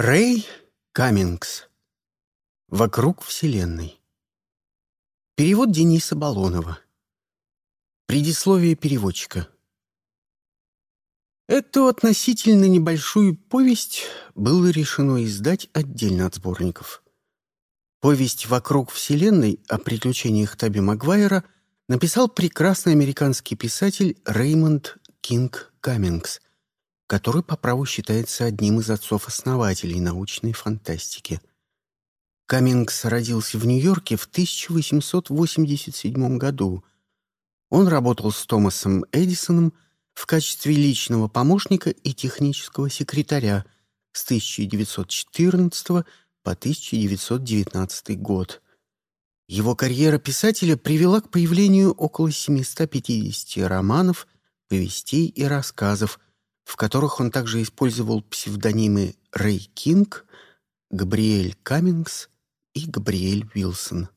Рэй Каммингс. Вокруг Вселенной. Перевод Дениса Балонова. Предисловие переводчика. Эту относительно небольшую повесть было решено издать отдельно от сборников. Повесть «Вокруг Вселенной» о приключениях Таби Магуайра написал прекрасный американский писатель Реймонд Кинг Каммингс – который по праву считается одним из отцов-основателей научной фантастики. Каммингс родился в Нью-Йорке в 1887 году. Он работал с Томасом Эдисоном в качестве личного помощника и технического секретаря с 1914 по 1919 год. Его карьера писателя привела к появлению около 750 романов, повестей и рассказов – в которых он также использовал псевдонимы Рэй Кинг, Габриэль Каммингс и Габриэль Уилсон.